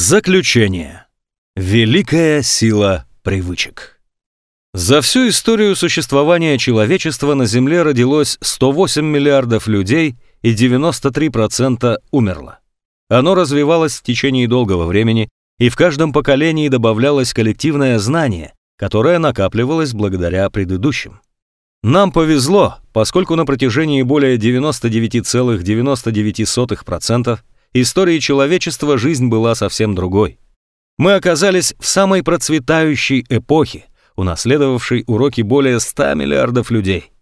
Заключение. Великая сила привычек. За всю историю существования человечества на Земле родилось 108 миллиардов людей и 93% умерло. Оно развивалось в течение долгого времени, и в каждом поколении добавлялось коллективное знание, которое накапливалось благодаря предыдущим. Нам повезло, поскольку на протяжении более 99,99% истории человечества жизнь была совсем другой. Мы оказались в самой процветающей эпохе, унаследовавшей уроки более 100 миллиардов людей.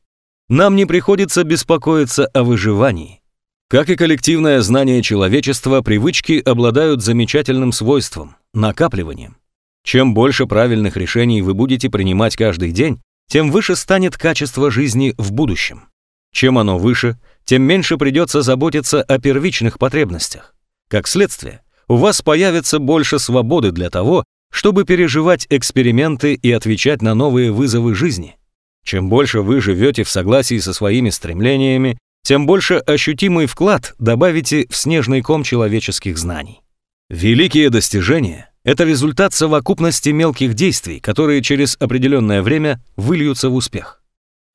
Нам не приходится беспокоиться о выживании. Как и коллективное знание человечества, привычки обладают замечательным свойством – накапливанием. Чем больше правильных решений вы будете принимать каждый день, тем выше станет качество жизни в будущем. Чем оно выше, тем меньше придется заботиться о первичных потребностях. Как следствие, у вас появится больше свободы для того, чтобы переживать эксперименты и отвечать на новые вызовы жизни. Чем больше вы живете в согласии со своими стремлениями, тем больше ощутимый вклад добавите в снежный ком человеческих знаний. Великие достижения – это результат совокупности мелких действий, которые через определенное время выльются в успех.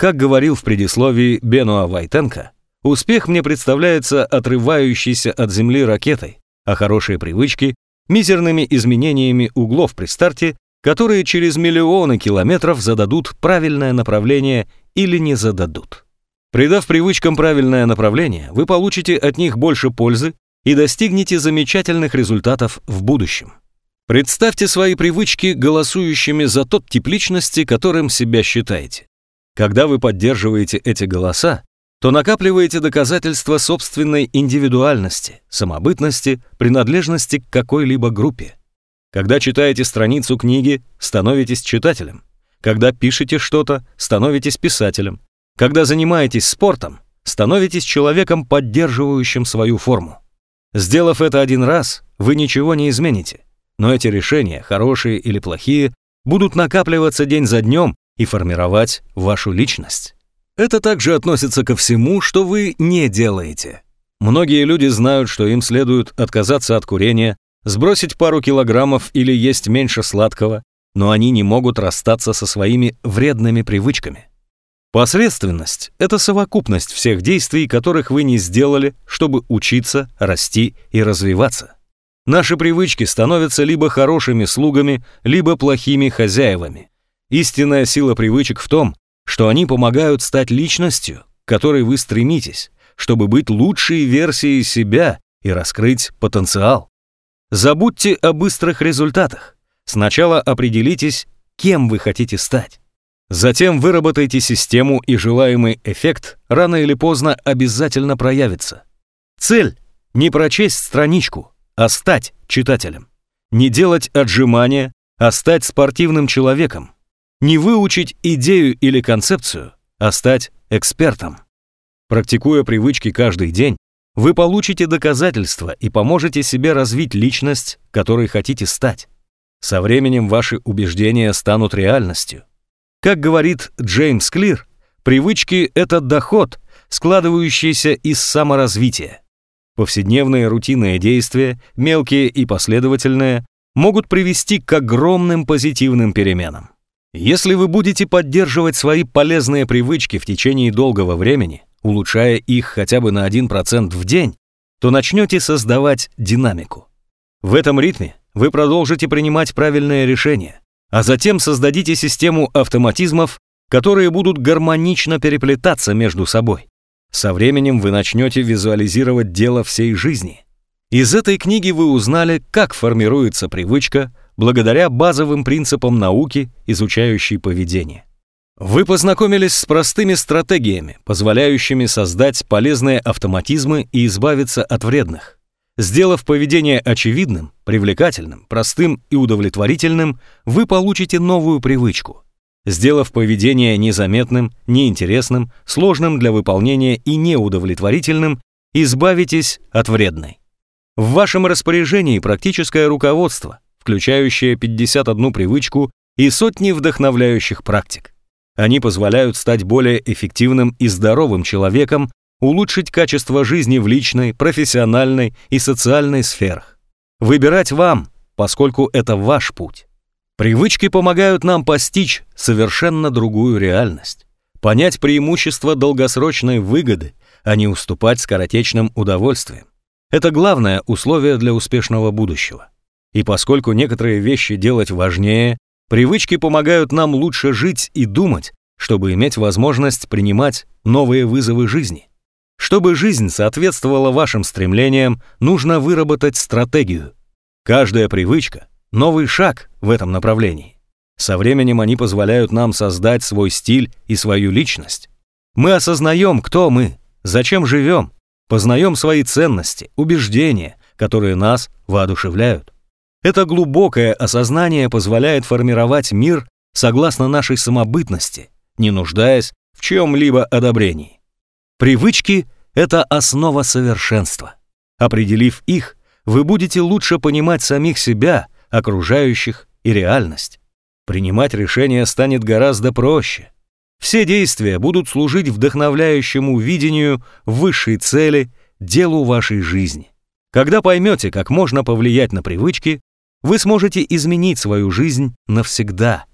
Как говорил в предисловии Бенуа Вайтенко, Успех мне представляется отрывающейся от земли ракетой, а хорошие привычки – мизерными изменениями углов при старте, которые через миллионы километров зададут правильное направление или не зададут. Придав привычкам правильное направление, вы получите от них больше пользы и достигнете замечательных результатов в будущем. Представьте свои привычки голосующими за тот тип личности, которым себя считаете. Когда вы поддерживаете эти голоса, то накапливаете доказательства собственной индивидуальности, самобытности, принадлежности к какой-либо группе. Когда читаете страницу книги, становитесь читателем. Когда пишете что-то, становитесь писателем. Когда занимаетесь спортом, становитесь человеком, поддерживающим свою форму. Сделав это один раз, вы ничего не измените. Но эти решения, хорошие или плохие, будут накапливаться день за днем и формировать вашу личность. Это также относится ко всему, что вы не делаете. Многие люди знают, что им следует отказаться от курения, сбросить пару килограммов или есть меньше сладкого, но они не могут расстаться со своими вредными привычками. Посредственность – это совокупность всех действий, которых вы не сделали, чтобы учиться, расти и развиваться. Наши привычки становятся либо хорошими слугами, либо плохими хозяевами. Истинная сила привычек в том, что они помогают стать личностью, к которой вы стремитесь, чтобы быть лучшей версией себя и раскрыть потенциал. Забудьте о быстрых результатах. Сначала определитесь, кем вы хотите стать. Затем выработайте систему, и желаемый эффект рано или поздно обязательно проявится. Цель – не прочесть страничку, а стать читателем. Не делать отжимания, а стать спортивным человеком, не выучить идею или концепцию, а стать экспертом. Практикуя привычки каждый день, вы получите доказательства и поможете себе развить личность, которой хотите стать. Со временем ваши убеждения станут реальностью. Как говорит Джеймс Клир, привычки — это доход, складывающийся из саморазвития. Повседневные рутинные действия, мелкие и последовательные, могут привести к огромным позитивным переменам. Если вы будете поддерживать свои полезные привычки в течение долгого времени, улучшая их хотя бы на 1% в день, то начнете создавать динамику. В этом ритме вы продолжите принимать правильные решения, а затем создадите систему автоматизмов, которые будут гармонично переплетаться между собой. Со временем вы начнете визуализировать дело всей жизни. Из этой книги вы узнали, как формируется привычка, благодаря базовым принципам науки, изучающей поведение. Вы познакомились с простыми стратегиями, позволяющими создать полезные автоматизмы и избавиться от вредных. Сделав поведение очевидным, привлекательным, простым и удовлетворительным, вы получите новую привычку. Сделав поведение незаметным, неинтересным, сложным для выполнения и неудовлетворительным, избавитесь от вредной. В вашем распоряжении практическое руководство, включающая 51 привычку и сотни вдохновляющих практик. Они позволяют стать более эффективным и здоровым человеком, улучшить качество жизни в личной, профессиональной и социальной сферах. Выбирать вам, поскольку это ваш путь. Привычки помогают нам постичь совершенно другую реальность, понять преимущества долгосрочной выгоды, а не уступать скоротечным удовольствиям. Это главное условие для успешного будущего. И поскольку некоторые вещи делать важнее, привычки помогают нам лучше жить и думать, чтобы иметь возможность принимать новые вызовы жизни. Чтобы жизнь соответствовала вашим стремлениям, нужно выработать стратегию. Каждая привычка – новый шаг в этом направлении. Со временем они позволяют нам создать свой стиль и свою личность. Мы осознаем, кто мы, зачем живем, познаем свои ценности, убеждения, которые нас воодушевляют. Это глубокое осознание позволяет формировать мир согласно нашей самобытности, не нуждаясь в чем-либо одобрении. Привычки – это основа совершенства. Определив их, вы будете лучше понимать самих себя, окружающих и реальность. Принимать решения станет гораздо проще. Все действия будут служить вдохновляющему видению высшей цели, делу вашей жизни. Когда поймете, как можно повлиять на привычки, вы сможете изменить свою жизнь навсегда.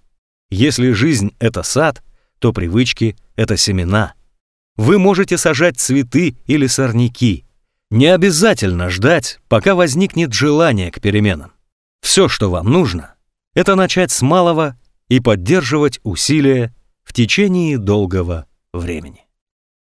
Если жизнь — это сад, то привычки — это семена. Вы можете сажать цветы или сорняки. Не обязательно ждать, пока возникнет желание к переменам. Все, что вам нужно, это начать с малого и поддерживать усилия в течение долгого времени.